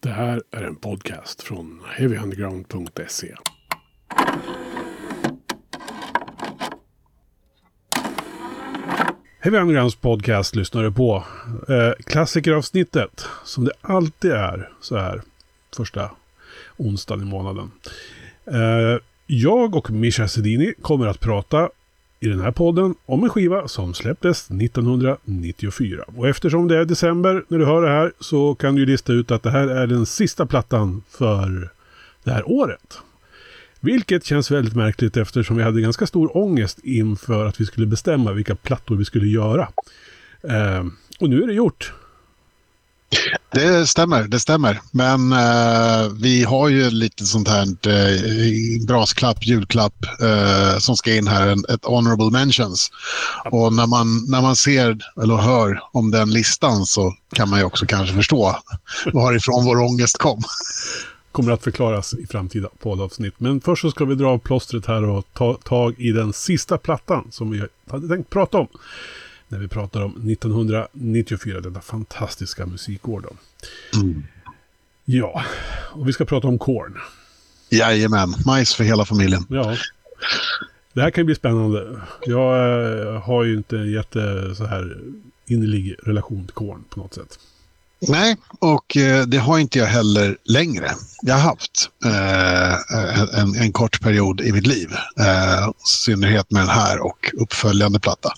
Det här är en podcast från heavyunderground.se. Heavy Undergrounds podcast lyssnar du på. Eh, klassikeravsnittet, som det alltid är så här första onsdagen i månaden. Eh, jag och Mischa Sedini kommer att prata i den här podden om en skiva som släpptes 1994. Och eftersom det är december när du hör det här så kan du lista ut att det här är den sista plattan för det här året. Vilket känns väldigt märkligt eftersom vi hade ganska stor ångest inför att vi skulle bestämma vilka plattor vi skulle göra. Eh, och nu är det gjort. Det stämmer, det stämmer. Men eh, vi har ju lite sånt här eh, brasklapp, julklapp eh, som ska in här, en, ett honorable mentions. Och när man, när man ser eller hör om den listan så kan man ju också kanske förstå varifrån vår ångest kom. Kommer att förklaras i framtida poddavsnitt. Men först så ska vi dra av plåstret här och ta tag i den sista plattan som vi hade tänkt prata om när vi pratar om 1994, detta fantastiska musikår. Då. Mm. Ja, och vi ska prata om Korn. Jajamän, majs för hela familjen. Ja. Det här kan bli spännande. Jag äh, har ju inte en jätte så här innerlig relation till Korn på något sätt. Nej, och eh, det har inte jag heller längre. Jag har haft eh, en, en, kort period i mitt liv. Eh, I synnerhet med den här och uppföljande platta.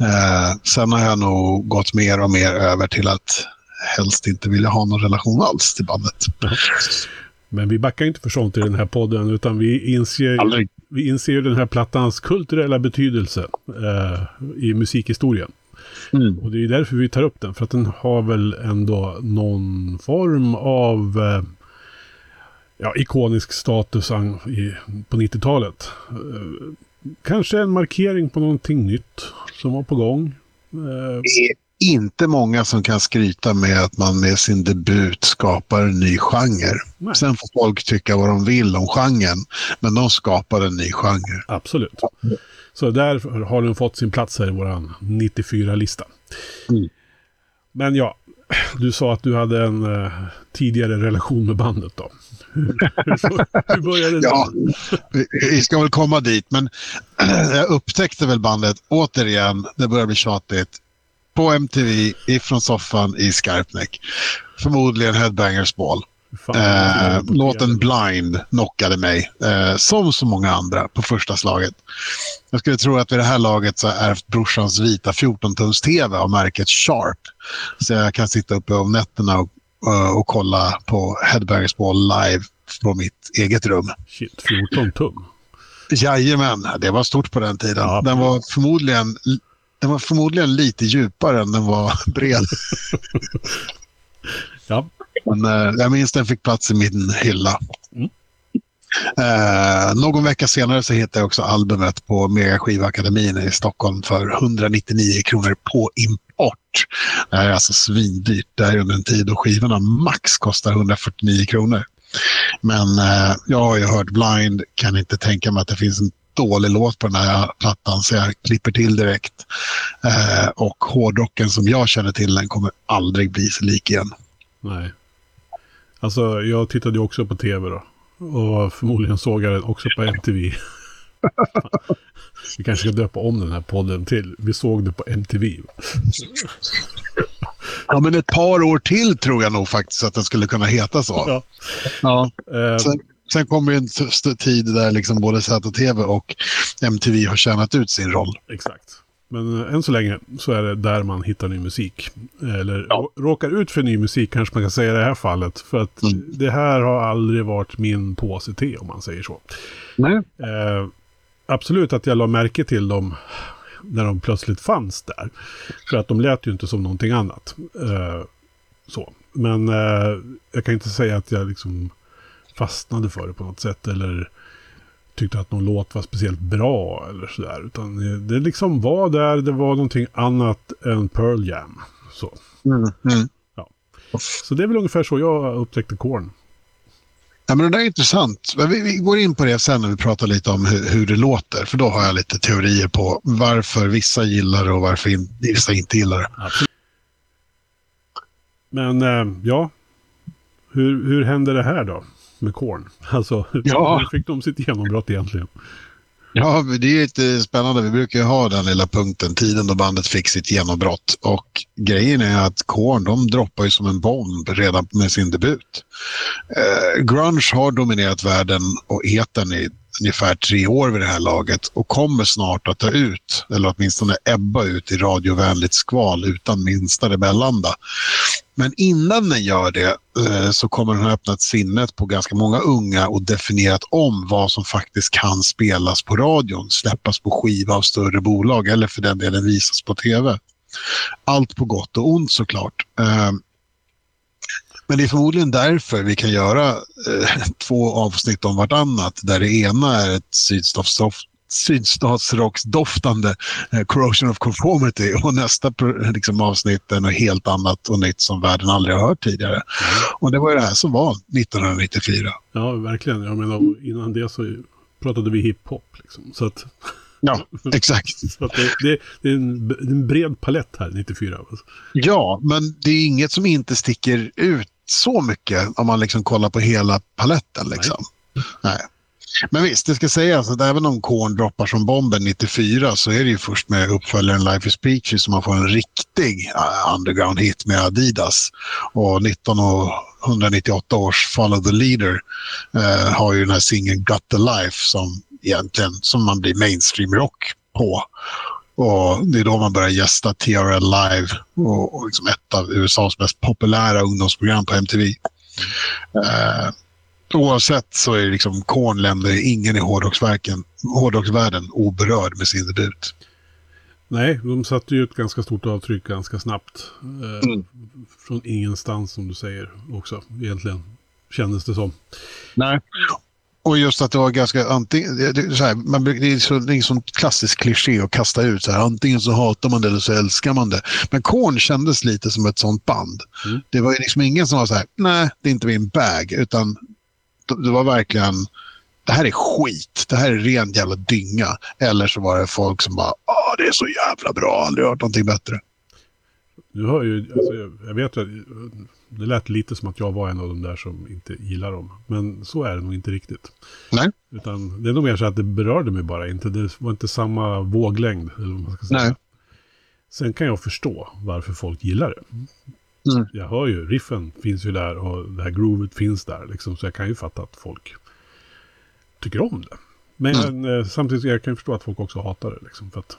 Eh, sen har jag nog gått mer och mer över till att helst inte vilja ha någon relation alls till bandet. Men vi backar inte för sånt i den här podden utan vi inser, vi inser den här plattans kulturella betydelse eh, i musikhistorien. Mm. Och det är därför vi tar upp den. För att den har väl ändå någon form av eh, ja, ikonisk status i, på 90-talet. Eh, kanske en markering på någonting nytt som var på gång. Eh, det är inte många som kan skryta med att man med sin debut skapar en ny genre. Nej. Sen får folk tycka vad de vill om genren, men de skapar en ny genre. Absolut. Så där har den fått sin plats här i vår 94-lista. Mm. Men ja, du sa att du hade en uh, tidigare relation med bandet då. Hur, började det? ja, vi ska väl komma dit, men jag upptäckte väl bandet återigen, det börjar bli tjatigt, på MTV ifrån soffan i Skarpnäck. Förmodligen Headbangers Ball. Eh, låten Blind knockade mig, eh, som så många andra, på första slaget. Jag skulle tro att vid det här laget så har jag ärvt brorsans vita 14-tums-tv av märket Sharp. Så jag kan sitta uppe om nätterna och, och, och kolla på Headbangers Ball live på mitt eget rum. Shit, 14 tum? Jajamän, det var stort på den tiden. Ja. Den var förmodligen den var förmodligen lite djupare än den var bred. ja. Men eh, jag minns den fick plats i min hylla. Mm. Eh, någon vecka senare så hittade jag också albumet på Mega Skivakademin i Stockholm för 199 kronor på import. Det här är alltså svindyrt. Det är under en tid då skivorna max kostar 149 kronor. Men eh, jag har ju hört Blind, kan inte tänka mig att det finns en dålig låt på den här plattan så jag klipper till direkt. Eh, och hårdrocken som jag känner till den kommer aldrig bli så lik igen. Nej. Alltså jag tittade ju också på tv då. Och förmodligen såg jag den också på MTV. Vi kanske ska döpa om den här podden till Vi såg det på MTV. Ja, men ett par år till tror jag nog faktiskt att den skulle kunna heta så. Ja. ja. Uh, sen, sen kommer en tid där liksom både ZTV och MTV har tjänat ut sin roll. Exakt. Men än så länge så är det där man hittar ny musik. Eller ja. råkar ut för ny musik kanske man kan säga i det här fallet. För att mm. det här har aldrig varit min påse te om man säger så. Nej. Eh, absolut att jag la märke till dem när de plötsligt fanns där. För att de lät ju inte som någonting annat. Eh, så. Men eh, jag kan inte säga att jag liksom fastnade för det på något sätt. Eller tyckte att någon låt var speciellt bra eller sådär. Utan det liksom var där, det var någonting annat än Pearl Jam. Så. Mm, mm. Ja. så det är väl ungefär så jag upptäckte Korn. Ja, men det där är intressant. Vi, vi, går in på det sen när vi pratar lite om hur, hur, det låter. För då har jag lite teorier på varför vissa gillar det och varför in, vissa inte gillar det. Absolut. Men äh, ja, hur, hur hände det här då? Med Korn? Alltså, Ja. hur fick de sitt genombrott egentligen? Ja, det är lite spännande. Vi brukar ju ha den lilla punkten, tiden då bandet fick sitt genombrott. Och grejen är att Korn, de droppar ju som en bomb redan med sin debut. Eh, grunge har dominerat världen och etern i ungefär tre år vid det här laget och kommer snart att ta ut, eller åtminstone ebba ut i radiovänligt skval utan minsta rebellanda. Men innan den gör det eh, så kommer den ha öppnat sinnet på ganska många unga och definierat om vad som faktiskt kan spelas på radion, släppas på skiva av större bolag eller för den delen visas på tv. Allt på gott och ont såklart. Eh, men det är förmodligen därför vi kan göra eh, två avsnitt om vartannat där det ena är ett sydstatsdoft sydstatsrocksdoftande eh, Corrosion of Conformity och nästa liksom, avsnitt är något helt annat och nytt som världen aldrig har hört tidigare. Och det var ju det här som var 1994. Ja, verkligen. Jag menar, innan det så pratade vi hiphop. Liksom. Så att, Ja, exakt. så det, det, det, är en, en bred palett här, 94. Alltså. Ja, men det är inget som inte sticker ut så mycket om man liksom kollar på hela paletten. Liksom. Nej. Men visst, det ska sägas att även om Korn droppar som bomben 94 så är det ju först med uppföljaren Life is Peachy som man får en riktig eh, underground-hit med Adidas. Och 1998 års Follow the Leader eh, har ju den här singeln Got the Life som egentligen som man blir mainstream-rock på. Och det är då man börjar gästa TRL Live och, och liksom ett av USAs mest populära ungdomsprogram på MTV. Eh, oavsett så är liksom Korn lämnar ingen i hårdrocksvärlden oberörd med sin debut. Nej, de satte ju ett ganska stort avtryck ganska snabbt. Eh, Mm. Från ingenstans som du säger också, egentligen. Kändes det som. Nej. Och just att det var ganska antingen, det, så här, man, det är så, det är en sån klassisk kliché att kasta ut. Så här, antingen så hatar man det eller så älskar man det. Men Korn kändes lite som ett sånt band. Mm. Det var liksom ingen som var så här, nej, det är inte min bag. Utan det, var verkligen, det här är skit. Det här är ren jävla dynga. Eller så var det folk som bara, ah det är så jävla bra, aldrig hört någonting bättre. Du hör ju, alltså, jag vet att det lät lite som att jag var en av de där som inte gillar dem. Men så är det nog inte riktigt. Nej. Utan det är nog mer så att det berörde mig bara inte. Det var inte samma våglängd. Eller vad man ska säga. Nej. Sen kan jag förstå varför folk gillar det. Mm. Jag hör ju, riffen finns ju där och det här groovet finns där. Liksom, så jag kan ju fatta att folk tycker om det. Men eh, samtidigt jag kan jag förstå att folk också hatar det. Liksom, för att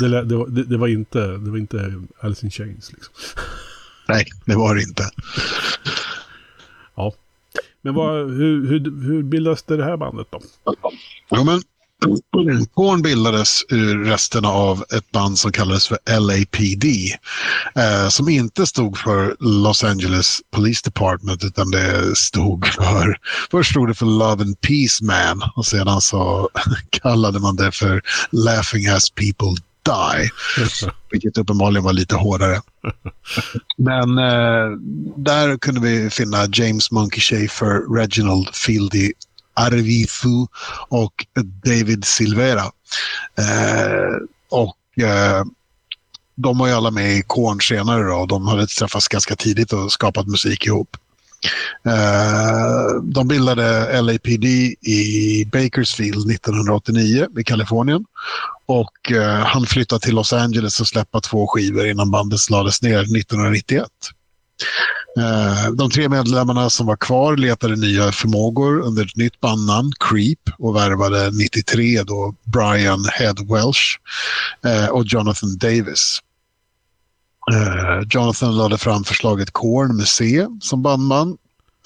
det, det, det, det, var inte, det var inte Alice in Chains. Liksom. Nej, det var det inte. Ja. Men vad, hur, hur, hur bildas det, här bandet då? Jo, men Korn bildades ur resterna av ett band som kallades för LAPD. Eh, som inte stod för Los Angeles Police Department utan det stod för... Först stod det för Love and Peace Man och sedan så kallade man det för Laughing as People Die. Vilket uppenbarligen var lite hårdare. Men eh, där kunde vi finna James Monkey Schaefer, Reginald Fieldy Arvifu och David Silvera. Eh, och eh, de var ju alla med i Korn senare då, och de hade träffats ganska tidigt och skapat musik ihop. Eh, de bildade LAPD i Bakersfield 1989 i Kalifornien. Och eh, han flyttade till Los Angeles och släppa två skivor innan bandet lades ner 1991. Eh, De tre medlemmarna som var kvar letade nya förmågor under ett nytt bandnamn, Creep, och värvade 93 då Brian Head Welsh eh, och Jonathan Davis. Eh, Jonathan lade fram förslaget Korn med C som bandman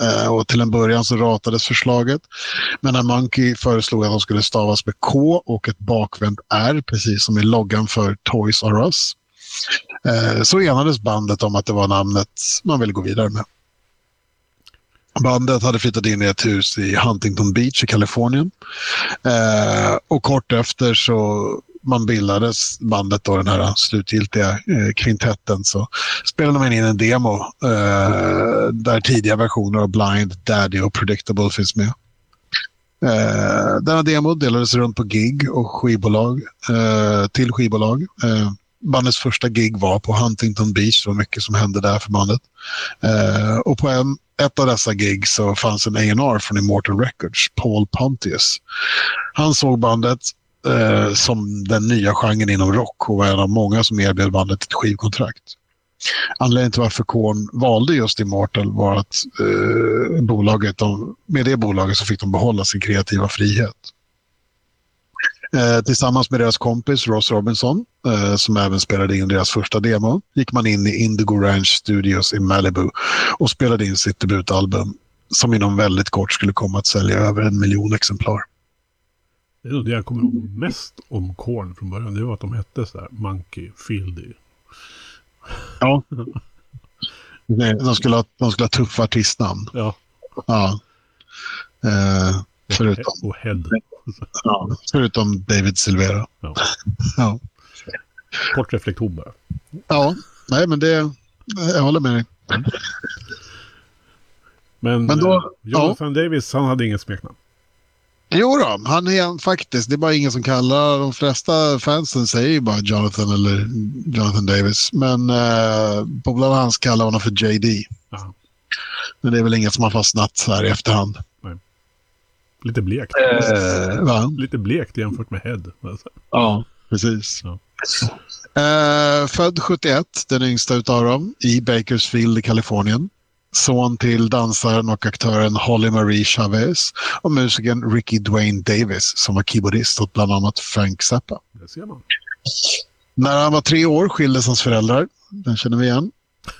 eh, och till en början så ratades förslaget. Men när Monkey föreslog att de skulle stavas med K och ett bakvänt R, precis som i loggan för Toys R Us, eh, så enades bandet om att det var namnet man ville gå vidare med. Bandet hade flyttat in i ett hus i Huntington Beach i Kalifornien. Och kort efter så man bildades bandet då den här eh, slutgiltiga eh, kvintetten så spelade man in en demo eh, där tidiga versioner av Blind, Daddy och Predictable finns med. Eh, denna demo delades runt på gig och skivbolag, eh, till skivbolag. Eh, bandets första gig var på Huntington Beach. Det var mycket som hände där för bandet. Eh, och på en, ett av dessa gig så fanns en A&R från Immortal Records, Paul Pontius. Han såg bandet eh, som den nya genren inom rock och var en av många som erbjöd bandet ett skivkontrakt. Anledningen till varför Korn valde just Immortal var att eh, bolaget, de, med det bolaget så fick de behålla sin kreativa frihet. Eh, tillsammans med deras kompis Ross Robinson, eh, som även spelade in deras första demo, gick man in i Indigo Ranch Studios i Malibu och spelade in sitt debutalbum som inom väldigt kort skulle komma att sälja över en miljon exemplar. Det jag kommer ihåg mest om Korn från början. Det var att de hette så här Monkey, Fieldy. Ja. De skulle ha, de skulle ha tuffa artistnamn. Ja. Ja. Eh, förutom, Och Head. ja, förutom David Silvera. Ja. Ja. Kort reflektion bara. ja, nej men det, jag håller med dig. Men, Men då- eh, Jonathan Davis, han hade inget smeknamn. Jo då, han är faktiskt. Det är bara ingen som kallar. De flesta fansen säger ju bara Jonathan eller Jonathan Davis. Men eh, polarna hans kallar honom för JD. Ja. Men det är väl inget som har fastnat här i efterhand. Lite blekt. Eh, va? Lite blekt jämfört med Head. Alltså. Ja, precis. Ja. Eh, född 71, den yngsta utav dem, i Bakersfield i Kalifornien. Son till dansaren och aktören Holly Marie Chavez och musikern Ricky Dwayne Davis som var keyboardist åt bland annat Frank Zappa. När han var tre år skildes hans föräldrar. Den känner vi igen.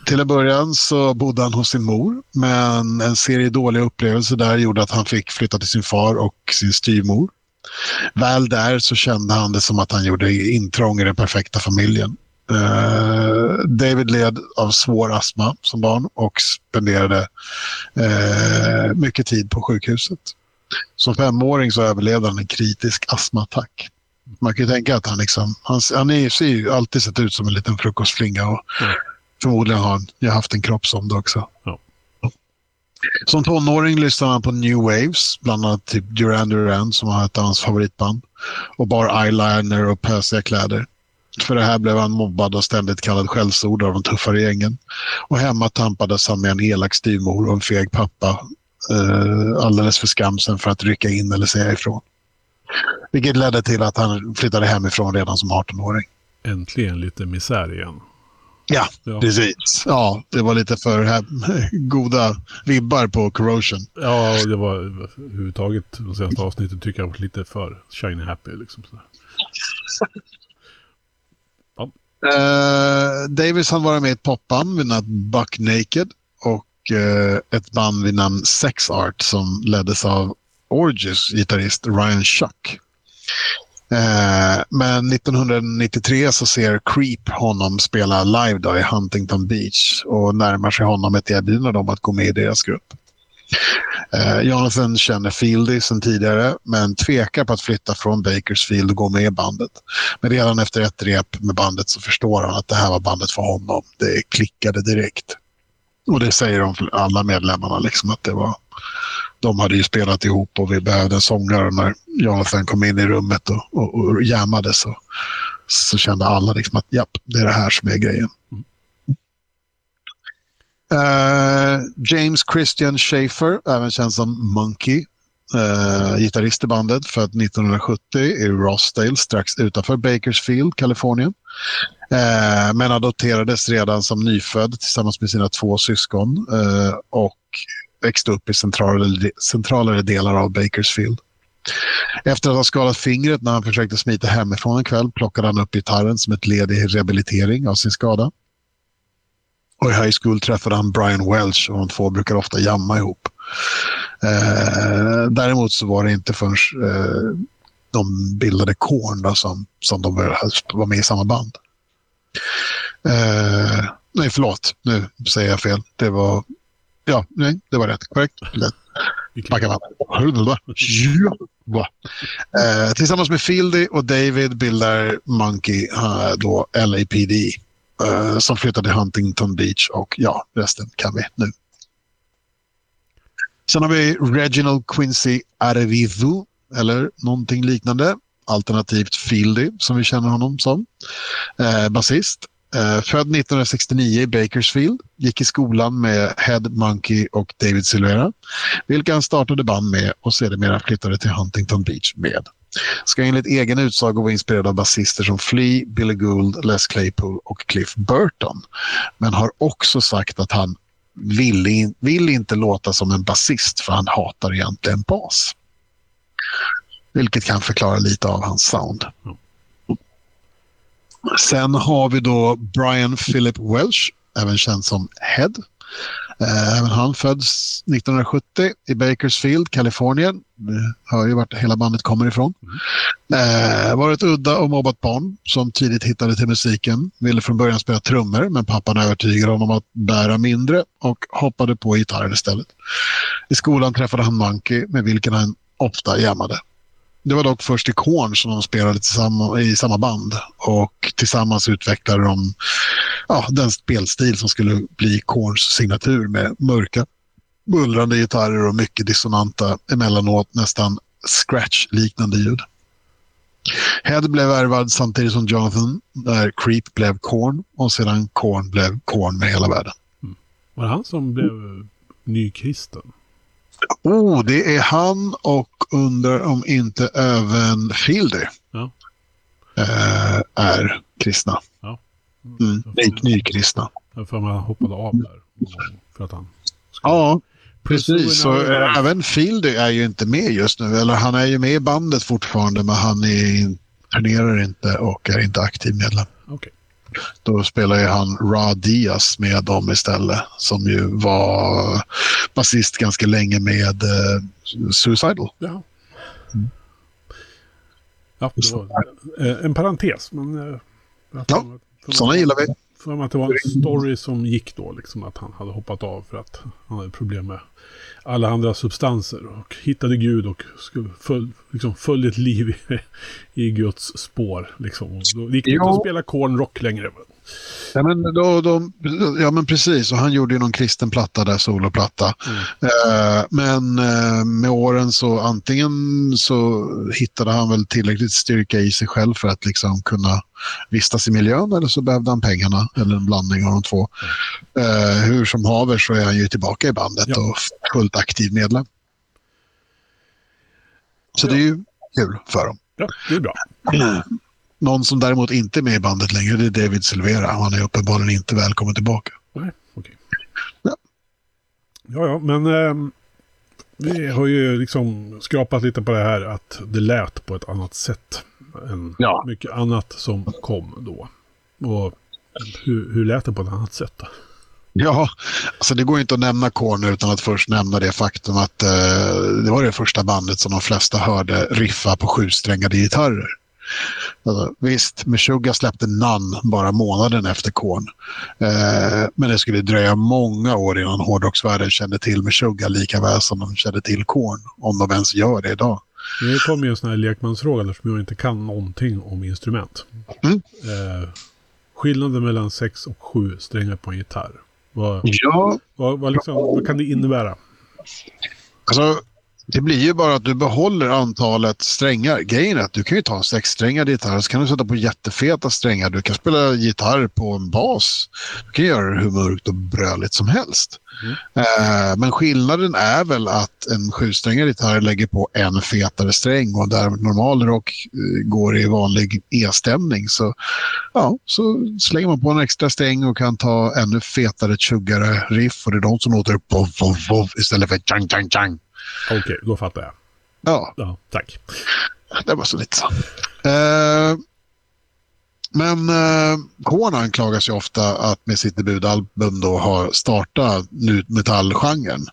Till en början så bodde han hos sin mor, men en serie dåliga upplevelser där gjorde att han fick flytta till sin far och sin styvmor. Väl där så kände han det som att han gjorde intrång i den perfekta familjen. Eh, David led av svår astma som barn och spenderade eh, mycket tid på sjukhuset. Som femåring så överlevde han en kritisk astmaattack. Man kan ju tänka att han, liksom, han, han är, ser ju alltid sett ut som en liten frukostflinga och Ja. förmodligen har han ju haft en kroppsomd också. Ja. Som tonåring lyssnade han på New Waves, bland annat typ Duran Duran som var ett av hans favoritband och bar eyeliner och pösiga kläder. För det här blev han mobbad och ständigt kallad skällsord av de tuffare gängen. Och hemma tampades han med en elak styvmor och en feg pappa eh, alldeles för skamsen för att rycka in eller säga ifrån. Vilket ledde till att han flyttade hemifrån redan som 18-åring. Äntligen lite misär igen. Ja, Ja, precis. Ja, det var lite för här, goda vibbar på Corrosion. ja det var överhuvudtaget de senaste avsnitten tycker jag var lite för shiny happy. Liksom. Så. Eh, Davis han var med i ett popband vid namn Buck Naked och uh, ett band vid namn Sex Art som leddes av Orges gitarrist Ryan Shuck. Uh, men 1993 så ser Creep honom spela live då i Huntington Beach och närmar sig honom ett erbjudande om att gå med i deras grupp. Eh, Jonathan känner Fieldy sedan tidigare men tvekar på att flytta från Bakersfield och gå med i bandet. Men redan efter ett rep med bandet så förstår han att det här var bandet för honom. Det klickade direkt. Och det säger de alla medlemmarna liksom att det var de hade ju spelat ihop och vi behövde en sångare. När Jonathan kom in i rummet och, och, och jammade så, så kände alla liksom att japp, det är det här som är grejen. Mm. Eh, James Christian Schaefer, även känd som Monkey, uh, gitarrist i bandet, född 1970 i Rossdale strax utanför Bakersfield, Kalifornien. Uh, men adopterades redan som nyfödd tillsammans med sina två syskon och växte upp i centralare, centralare delar av Bakersfield. Efter att ha skadat fingret när han försökte smita hemifrån en kväll plockade han upp gitarren som ett led i rehabilitering av sin skada. Och i high school träffade han Brian Welch och de två brukar ofta jamma ihop. Eh, däremot så var det inte förrän eh, de bildade Korn då, som, som de vara med i samma band. Eh, nej, förlåt. Nu säger jag fel. Det var... Ja, nej, det var rätt. Korrekt. Eh, tillsammans med Fieldy och David bildar Monkey eh, då LAPD eh, som flyttade till Huntington Beach och ja, resten kan vi nu. Sen har vi Reginald Quincy Arevizu eller någonting liknande. alternativt Fieldy som vi känner honom som. Eh, basist. Eh, född 1969 i Bakersfield, gick i skolan med Head Monkey och David Silvera, vilka han startade band med och sedermera flyttade till Huntington Beach med. Ska enligt egen utsago vara inspirerad av basister som Flea, Billy Gould, Les Claypool och Cliff Burton. Men har också sagt att han vill, vill inte låta som en basist för han hatar egentligen bas. Vilket kan förklara lite av hans sound. Sen har vi då Brian Philip Welsh, även känd som Head. Även han föds 1970 i Bakersfield, Kalifornien. Ni hör ju vart hela bandet kommer ifrån. Eh, var ett udda och mobbat barn som tidigt hittade till musiken. Ville från början spela trummor men pappan övertygade honom att bära mindre och hoppade på gitarren istället. I skolan träffade han Monkey med vilken han ofta jammade. Det var dock först i Korn som de spelade i samma band och tillsammans utvecklade de ja, den spelstil som skulle bli Korns signatur med mörka, bullrande gitarrer och mycket dissonanta, emellanåt nästan scratch-liknande ljud. Head blev värvad samtidigt som Jonathan, där Creep blev Korn och sedan Korn blev Korn med hela världen. Mm. Var det han som blev nykristen? Oh, det är han och undrar om inte även Fielder ja. äh, är kristna. Ja. Mm, nykristna. Jag för mig hoppade av där. För att han ja, precis. Så, äh, även Fielder är ju inte med just nu. Eller han är ju med i bandet fortfarande men han är, turnerar inte och är inte aktiv medlem. Okay. Då spelar ju han Ra Diaz med dem istället. Som ju var basist ganska länge med uh, Suicidal. Ja. Mm. Ja, var eh, en parentes. Men, uh, ja, sådana gillar vi. För att det var en story som gick då, liksom att han hade hoppat av för att han hade problem med alla andra substanser och hittade Gud och skulle föl, liksom, följde ett liv i, i Guds spår. Liksom. Då gick det inte att spela Korn Rock längre. Ja men, då, då, ja men precis, och han gjorde ju någon kristen platta där, soloplatta. Mm. Eh, men eh, med åren så antingen så hittade han väl tillräckligt styrka i sig själv för att liksom kunna vistas i miljön eller så behövde han pengarna eller en blandning av de två. Mm. Eh, hur som haver så är han ju tillbaka i bandet ja. och fullt aktiv medlem. Så ja. det är ju kul för dem. Ja, det är bra. Någon som däremot inte är med i bandet längre det är David Silvera. Han är uppenbarligen inte välkommen tillbaka. Nej, okej. Ja. ja, ja, men eh, vi har ju liksom skrapat lite på det här att det lät på ett annat sätt än ja. mycket annat som kom då. Och hur, hur lät det på ett annat sätt då? Ja, alltså det går inte att nämna Korn utan att först nämna det faktum att eh, det var det första bandet som de flesta hörde riffa på sjusträngade gitarrer. Alltså, visst, Meshuggah släppte None bara månaden efter Korn. Eh, men det skulle dröja många år innan hårdrocksvärlden kände till Meshuggah lika väl som de kände till Korn. Om de ens gör det idag. Nu kommer ju en sån här lekmansfråga där som jag inte kan någonting om instrument. Mm. Eh, skillnaden mellan sex och sju strängar på en gitarr. Vad, ja. vad, vad, liksom, vad kan det innebära? Alltså, det blir ju bara att du behåller antalet strängar. Grejen är att du kan ju ta en sexsträngad gitarr så kan du sätta på jättefeta strängar. Du kan spela gitarr på en bas. Du kan göra det hur mörkt och bröligt som helst. Mm. Uh, men skillnaden är väl att en sjusträngad gitarr lägger på en fetare sträng och där normal rock uh, går i vanlig E-stämning så, ja, så slänger man på en extra sträng och kan ta ännu fetare, tjuggare riff och det är de som låter vov istället för tjang, tjang, tjang. Okej, okay, då fattar jag. Ja. ja tack. Det var så lite så. Uh, men eh, Korn anklagas ju ofta att med sitt debutalbum då ha startat nu metallgenren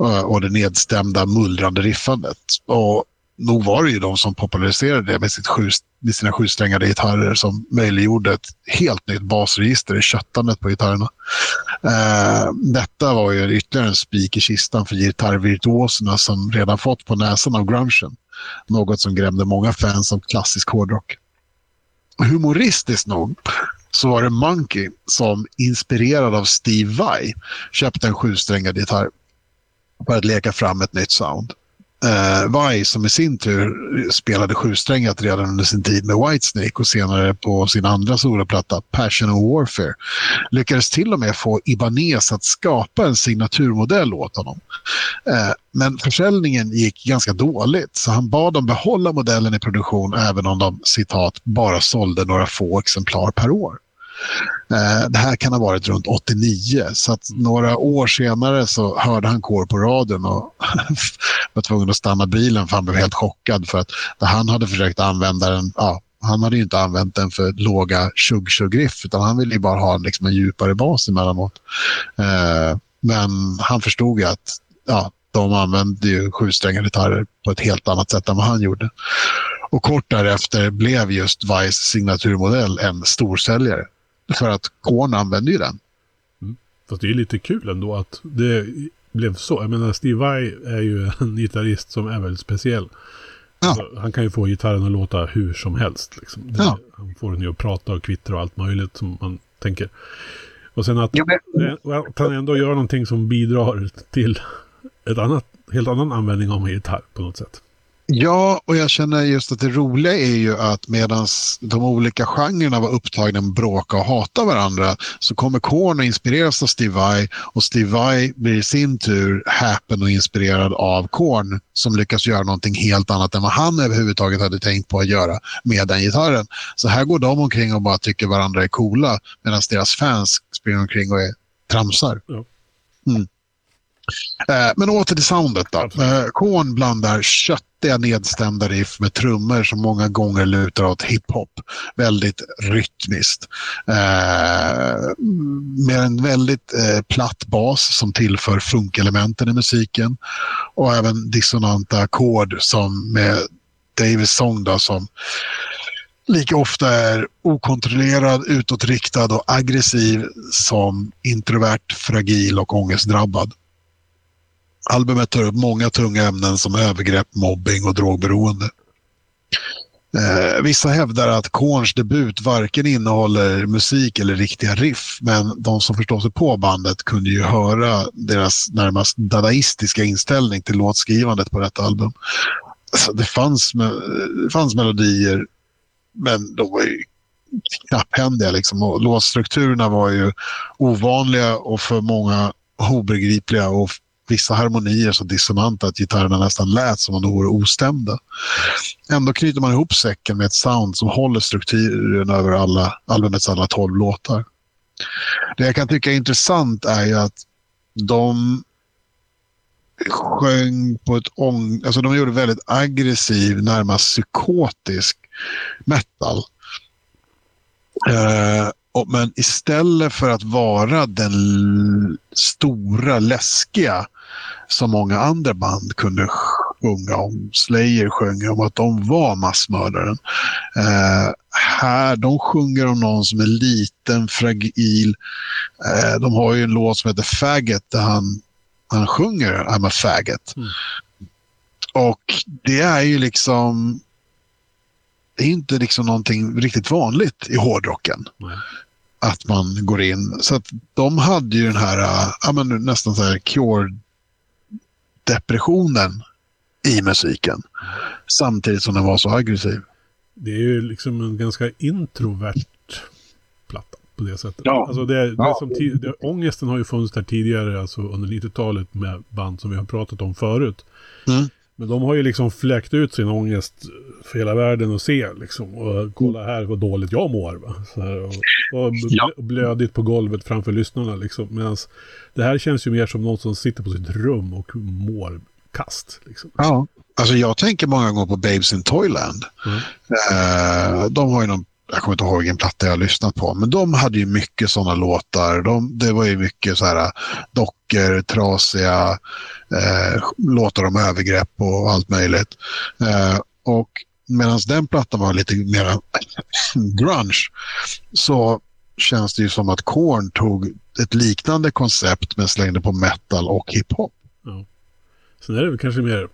uh, och det nedstämda mullrande riffandet. Och nog var det ju de som populariserade det med, sitt sju, med sina sjusträngade gitarrer som möjliggjorde ett helt nytt basregister i köttandet på gitarrerna. Eh, detta var ju ytterligare en spik i kistan för gitarrvirtuoserna som redan fått på näsan av grungen. Något som grämde många fans av klassisk hårdrock. Humoristiskt nog så var det Monkey som inspirerad av Steve Vai köpte en sjusträngad gitarr för att leka fram ett nytt sound eh, Vai som i sin tur spelade sjusträngat redan under sin tid med Whitesnake och senare på sin andra soloplatta Passion and Warfare lyckades till och med få Ibanez att skapa en signaturmodell åt honom. Eh, men försäljningen gick ganska dåligt så han bad dem behålla modellen i produktion även om de citat bara sålde några få exemplar per år. Eh, det här kan ha varit runt 89 så att några år senare så hörde han kår på radion och var tvungen att stanna bilen för han blev helt chockad för att han hade försökt använda den, ja, han hade ju inte använt den för låga tjugg-tjugg-riff utan han ville ju bara ha liksom en djupare bas emellanåt. Eh, men han förstod ju att ja, de använde ju sjusträngade gitarrer på ett helt annat sätt än vad han gjorde. Och kort därefter blev just Vice signaturmodell en storsäljare. För att Korn använder ju den. Mm. Fast det är lite kul ändå att det blev så. Jag menar, Steve Vai är ju en gitarrist som är väldigt speciell. Ja. Alltså, han kan ju få gitarren att låta hur som helst. Liksom. Det, ja. Han får den ju att prata och kvittra och allt möjligt som man tänker. Och sen att, ja, men... att han ändå gör någonting som bidrar till ett annat, helt annan användning av en gitarr på något sätt. Ja, och jag känner just att det roliga är ju att medan de olika genrerna var upptagna med bråka och hata varandra så kommer Korn att inspireras av Steve Vai och Steve Vai blir i sin tur häpen och inspirerad av Korn som lyckas göra någonting helt annat än vad han överhuvudtaget hade tänkt på att göra med den gitarren. Så här går de omkring och bara tycker varandra är coola medan deras fans springer omkring och är tramsar. Mm. Eh, men åter till soundet då. Eh, Korn blandar köttiga nedstämda riff med trummor som många gånger lutar åt hiphop. Väldigt rytmiskt. Eh, med en väldigt platt bas som tillför funkelementen i musiken. Och även dissonanta ackord som med Davis sång då, som lika ofta är okontrollerad, utåtriktad och aggressiv som introvert, fragil och ångestdrabbad. Albumet tar upp många tunga ämnen som övergrepp, mobbing och drogberoende. Eh, vissa hävdar att Korns debut varken innehåller musik eller riktiga riff men de som förstår sig på bandet kunde ju höra deras närmast dadaistiska inställning till låtskrivandet på detta album. Alltså, det, fanns, det fanns melodier men de var ju knapphändiga. Liksom. Och låtstrukturerna var ju ovanliga och för många obegripliga och vissa harmonier så dissonanta att gitarrerna nästan lät som om de vore ostämda. Ändå knyter man ihop säcken med ett sound som håller strukturen över alla, albumets alla tolv låtar. Det jag kan tycka är intressant är ju att de sjöng på ett ång... Alltså de gjorde väldigt aggressiv, närmast psykotisk metal. Uh, men istället för att vara den stora, läskiga som många andra band kunde sjunga om. Slayer sjöng om att de var massmördaren. Eh, här, de sjunger om någon som är liten, fragil. Eh, de har ju en låt som heter Faggot där han, han sjunger I'm a faggot. Mm. Och det är ju liksom det är inte liksom någonting riktigt vanligt i hårdrocken. Mm. Att man går in. Så att de hade ju den här, ja, men nästan så här cure depressionen i musiken. Samtidigt som den var så aggressiv. Det är ju liksom en ganska introvert platta på det sättet. Ja. Alltså det, det som det, ångesten har ju funnits där tidigare, alltså under 90-talet med band som vi har pratat om förut. Mm. Men de har ju liksom fläkt ut sin ångest för hela världen att se liksom. Och kolla här vad dåligt jag mår. Va? Så här, och, och ja. blödigt på golvet framför lyssnarna liksom. Medan det här känns ju mer som någon som sitter på sitt rum och mår kast. Liksom. Ja, alltså jag tänker många gånger på Babes in Toyland. Mm. Uh, de har ju någon jag kommer inte ihåg vilken platta jag har lyssnat på, men de hade ju mycket sådana låtar. De, det var ju mycket så här dockor, trasiga, eh, låtar om övergrepp och allt möjligt. Eh, och medan den plattan var lite mer grunge så känns det ju som att Korn tog ett liknande koncept men slängde på metal och hiphop. Ja. Sen är det väl kanske mer...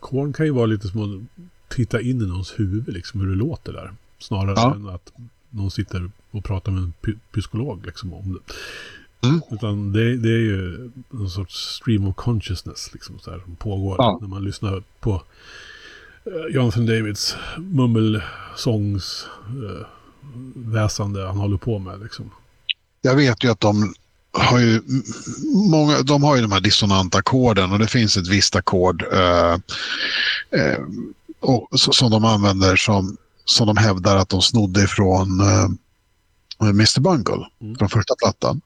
Korn kan ju vara lite som att titta in i någons huvud, liksom hur det låter där. Snarare ja. än att någon sitter och pratar med en psykolog liksom, om det. Mm. Utan det, det, är ju en sorts stream of consciousness liksom, så här, som pågår ja. när man lyssnar på uh, Jonathan Davids mummelsångs uh, väsande han håller på med. Liksom. Jag vet ju att de har ju, många, de har ju de här dissonanta ackorden och det finns ett visst ackord uh, som de använder som, som de hävdar att de snodde ifrån Mr Bungle mm. från första plattan.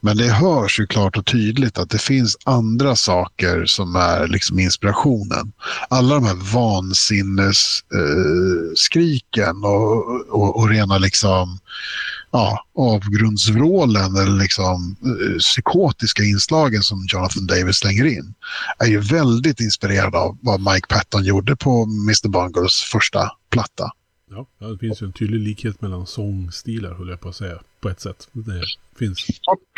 Men det hörs ju klart och tydligt att det finns andra saker som är liksom inspirationen. Alla de här vansinnesskriken eh, och, och, och, rena liksom ja, avgrundsvrålen eller liksom eh, psykotiska inslagen som Jonathan Davis slänger in är ju väldigt inspirerad av vad Mike Patton gjorde på Mr Bungles första platta. Ja, det finns ju en tydlig likhet mellan sångstilar, höll jag på att säga, på ett sätt. Det finns.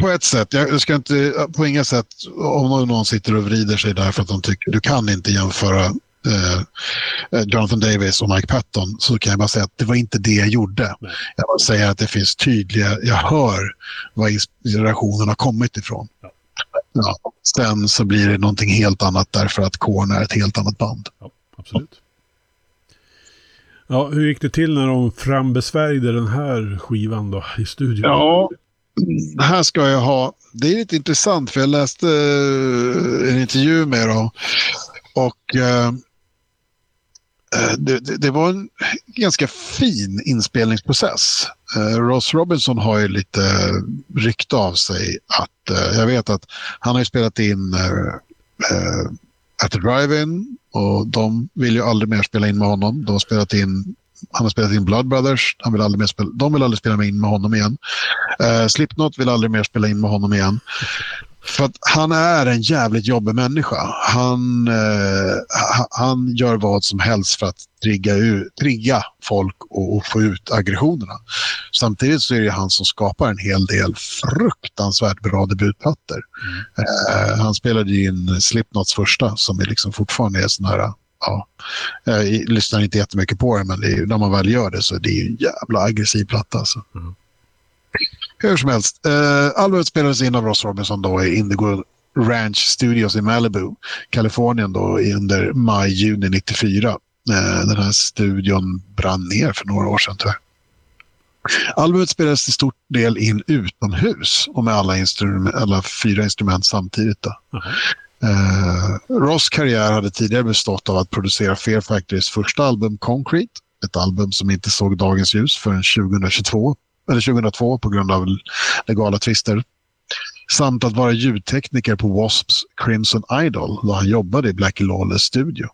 På ett sätt. Jag ska inte, på inga sätt, om någon sitter och vrider sig där för att de tycker, du kan inte jämföra eh, Jonathan Davis och Mike Patton, så kan jag bara säga att det var inte det jag gjorde. Nej. Jag bara säger att det finns tydliga, jag hör var inspirationen har kommit ifrån. Ja. Ja, sen så blir det någonting helt annat därför att Korn är ett helt annat band. Ja, absolut. Ja, hur gick det till när de frambesvärjde den här skivan då i studion? Ja, här ska jag ha... Det är lite intressant för jag läste eh, en intervju med dem och eh, eh, det, det, det, var en ganska fin inspelningsprocess. Ross Robinson har ju lite rykte av sig att, jag vet att han har spelat in At the Drive-In och de vill ju aldrig mer spela in med honom. De har spelat in, han har spelat in Blood Brothers, han vill aldrig mer spela, de vill aldrig spela in med honom igen. Uh, Slipknot vill aldrig mer spela in med honom igen. För att han är en jävligt jobbig människa. Han, eh, han gör vad som helst för att trigga, trigga folk och, och, få ut aggressionerna. Samtidigt så är det han som skapar en hel del fruktansvärt bra debutplattor. Mm. Eh, han spelade in Slipknots första som är liksom fortfarande är sån här Ja, jag lyssnar inte jättemycket på det, men det när man väl gör det så är det en jävla aggressiv platta. Alltså. Mm. Hur som helst, eh, albumet spelades in av Ross Robinson då i Indigo Ranch Studios i Malibu, Kalifornien då under maj-juni 94. Eh, den här studion brann ner för några år sedan tyvärr. Albumet spelades till stor del in utomhus och med alla, alla fyra instrument samtidigt. Då. Eh, Ross karriär hade tidigare bestått av att producera Fear Factorys första album Concrete, ett album som inte såg dagens ljus förrän 2022 eller 2002 på grund av legala tvister. Samt att vara ljudtekniker på W.A.S.P.s Crimson Idol då han jobbade i Blackie Lawless studio.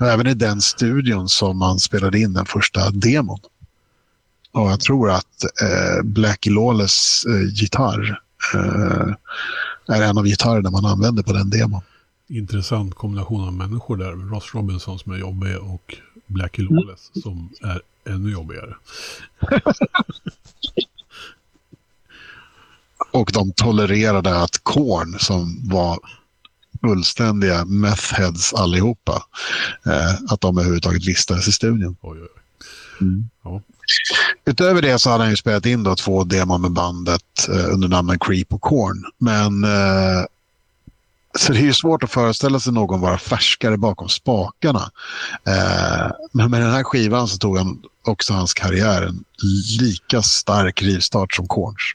även i den studion som man spelade in den första demon. Och jag tror att eh, Blackie Lawless eh, gitarr eh, är en av gitarrerna man använder på den demon. Intressant kombination av människor där. Ross Robinson som är jobbig och Blackie Lawless mm. som är ännu jobbigare. och de tolererade att Korn som var fullständiga methheads allihopa, eh, att de överhuvudtaget vistades i studion. Oj, oj. Mm. Ja. Utöver det så hade han ju spelat in då två demon med bandet eh, under namnen Creep och Korn. Men eh, så det är ju svårt att föreställa sig någon vara färskare bakom spakarna. Eh, men med den här skivan så tog han också hans karriär en lika stark rivstart som Korns.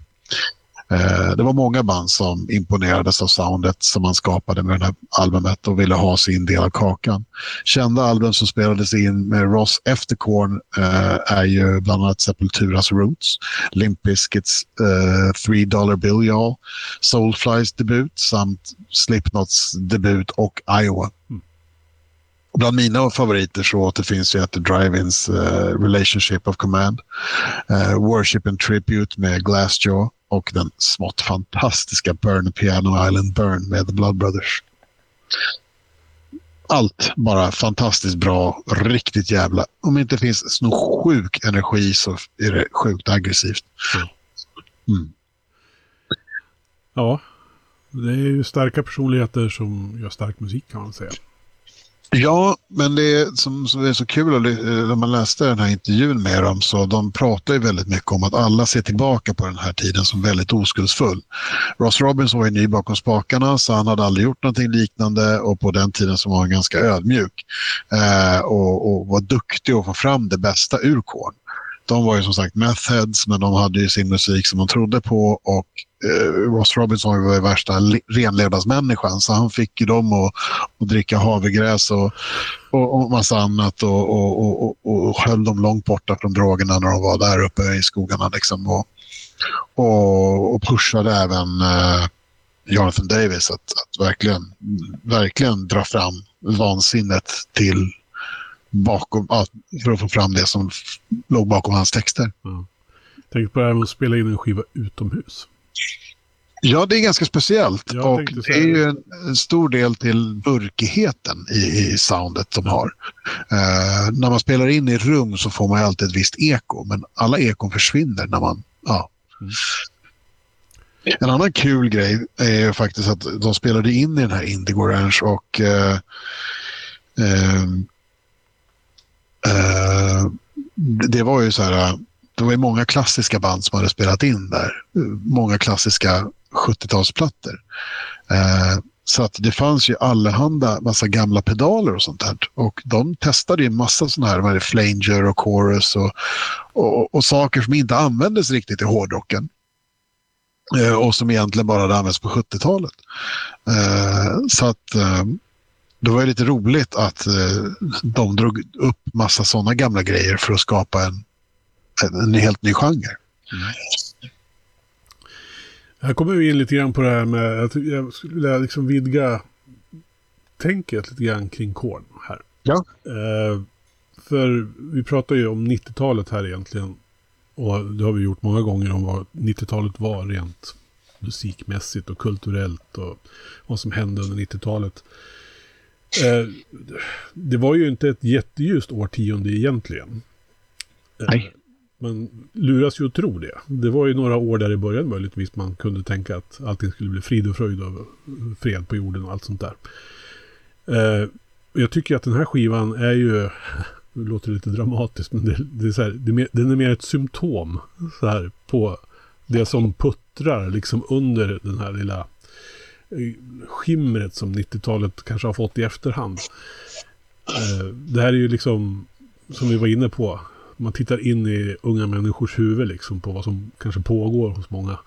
Eh, det var många band som imponerades av soundet som han skapade med det här albumet och ville ha sin del av kakan. Kända album som spelades in med Ross efter Korn eh, är ju bland annat Sepulturas Roots, Limp Bizkits uh, Three Dollar Bill Y'all, Soulflies debut samt Slipknots debut och Iowa. Mm. Bland mina favoriter så återfinns ju The Drive-Ins uh, Relationship of Command, uh, Worship and Tribute med Glassjaw och den smått fantastiska Burn Piano Island Burn med The Blood Brothers. Allt bara fantastiskt bra, riktigt jävla. Om det inte finns någon sjuk energi så är det sjukt aggressivt. Mm. Ja, det är ju starka personligheter som gör stark musik kan man säga. Ja, men det som, som är så kul eh, när man läste den här intervjun med dem så de pratar ju väldigt mycket om att alla ser tillbaka på den här tiden som väldigt oskuldsfull. Ross Robbins var ju ny bakom spakarna så han hade aldrig gjort någonting liknande och på den tiden så var han ganska ödmjuk eh, och, och var duktig att få fram det bästa ur Korn. De var ju som sagt methheads men de hade ju sin musik som de trodde på och eh, Ross Robinson var ju värsta renlevnadsmänniskan så han fick ju dem att, att dricka havregräs och, och, och massa annat och, och, och, och höll dem långt borta från drogerna när de var där uppe i skogarna. Liksom, och, och, och pushade även eh, Jonathan Davis att, att verkligen, verkligen dra fram vansinnet till bakom, för att få fram det som låg bakom hans texter. Ja. Tänk på det här med att spela in en skiva utomhus. Ja, det är ganska speciellt. Jag och det är ju en, en, stor del till burkigheten i, i soundet de har. Uh, när man spelar in i rum så får man alltid ett visst eko, men alla ekon försvinner när man... Ja. Mm. En annan kul grej är faktiskt att de spelade in i den här Indigo Ranch och uh, uh, Eh, det var ju så här, eh, det var ju många klassiska band som hade spelat in där. Många klassiska 70-talsplattor. Eh, så att det fanns ju allehanda massa gamla pedaler och sånt där. Och de testade ju en massa sådana här, med flanger och chorus och, och, och, saker som inte användes riktigt i hårdrocken. Och som egentligen bara hade använts på 70-talet. så att det var lite roligt att eh, de drog upp massa sådana gamla grejer för att skapa en, en, en helt ny genre. Mm. Här kommer vi in lite grann på det här med att jag skulle vilja liksom vidga tänket lite grann kring Korn här. Ja. Eh, för vi pratar ju om 90-talet här egentligen. Och det har vi gjort många gånger om vad 90-talet var rent musikmässigt och kulturellt och vad som hände under 90-talet. Eh, det var ju inte ett jätteljust årtionde egentligen. Eh, Nej. Man luras ju att tro det. Det var ju några år där i början möjligtvis man kunde tänka att allting skulle bli frid och fröjd och fred på jorden och allt sånt där. Eh, jag tycker att den här skivan är ju, det låter lite dramatiskt, men det, det är så här, det den är mer ett symptom så här, på det som puttrar liksom under den här lilla skimret som 90-talet kanske har fått i efterhand. Eh, det här är ju liksom, som vi var inne på, man tittar in i unga människors huvud liksom på vad som kanske pågår hos många.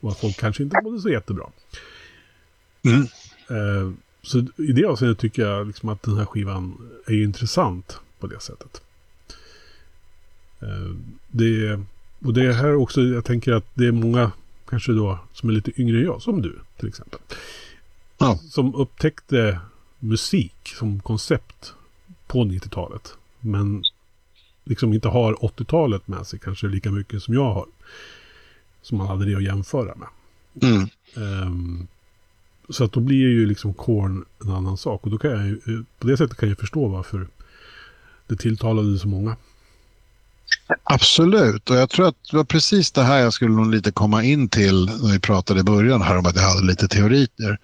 Och att folk kanske inte mådde så jättebra. Mm. Eh, så i det avseendet tycker jag liksom att den här skivan är intressant på det sättet. Eh, det, och det är här också, jag tänker att det är många kanske då som är lite yngre än jag, som du till exempel. Ja. Som upptäckte musik som koncept på 90-talet. Men liksom inte har 80-talet med sig kanske lika mycket som jag har. Som man hade det att jämföra med. Mm. Um, så att då blir ju liksom Korn en annan sak. Och då kan jag ju, på det sättet kan jag förstå varför det tilltalade så många. Absolut, och jag tror att det var precis det här jag skulle nog lite komma in till när vi pratade i början här om att jag hade lite teorier. Mm.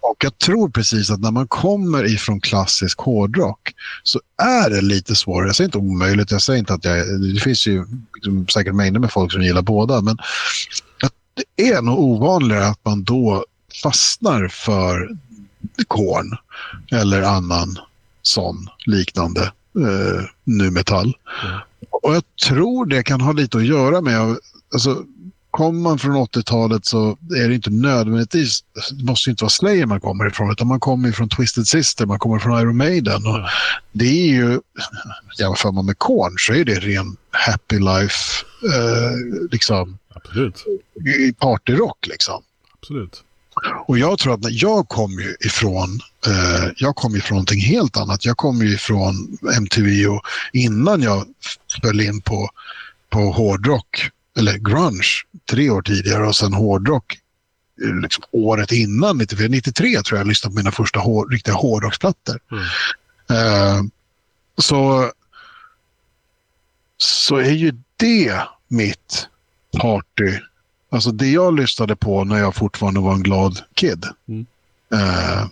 Och jag tror precis att när man kommer ifrån klassisk hårdrock så är det lite svårare. Jag säger inte omöjligt, jag säger inte att jag... Det finns ju liksom, säkert mängder med folk som gillar båda, men det är nog ovanligare att man då fastnar för korn eller annan sån liknande eh, nu metall. Mm. Och jag tror det kan ha lite att göra med, alltså, kommer man från 80-talet så är det inte nödvändigtvis, det måste inte vara Slayer man kommer ifrån, utan man kommer från Twisted Sister, man kommer från Iron Maiden. Och det är ju, jämför man med Korn så är det ren happy life, eh, liksom, Absolut. partyrock liksom. Absolut. Och jag tror att när jag kom ju ifrån, eh, jag kom ifrån någonting helt annat. Jag kom ju ifrån MTV och innan jag föll in på, på hårdrock, eller grunge, tre år tidigare och sen hårdrock eh, liksom året innan, 94, 93 tror jag, jag lyssnade på mina första hår, riktiga hårdrocksplattor. Mm. Eh, så, så är ju det mitt party Alltså det jag lyssnade på när jag fortfarande var en glad kid. Mm. Eh,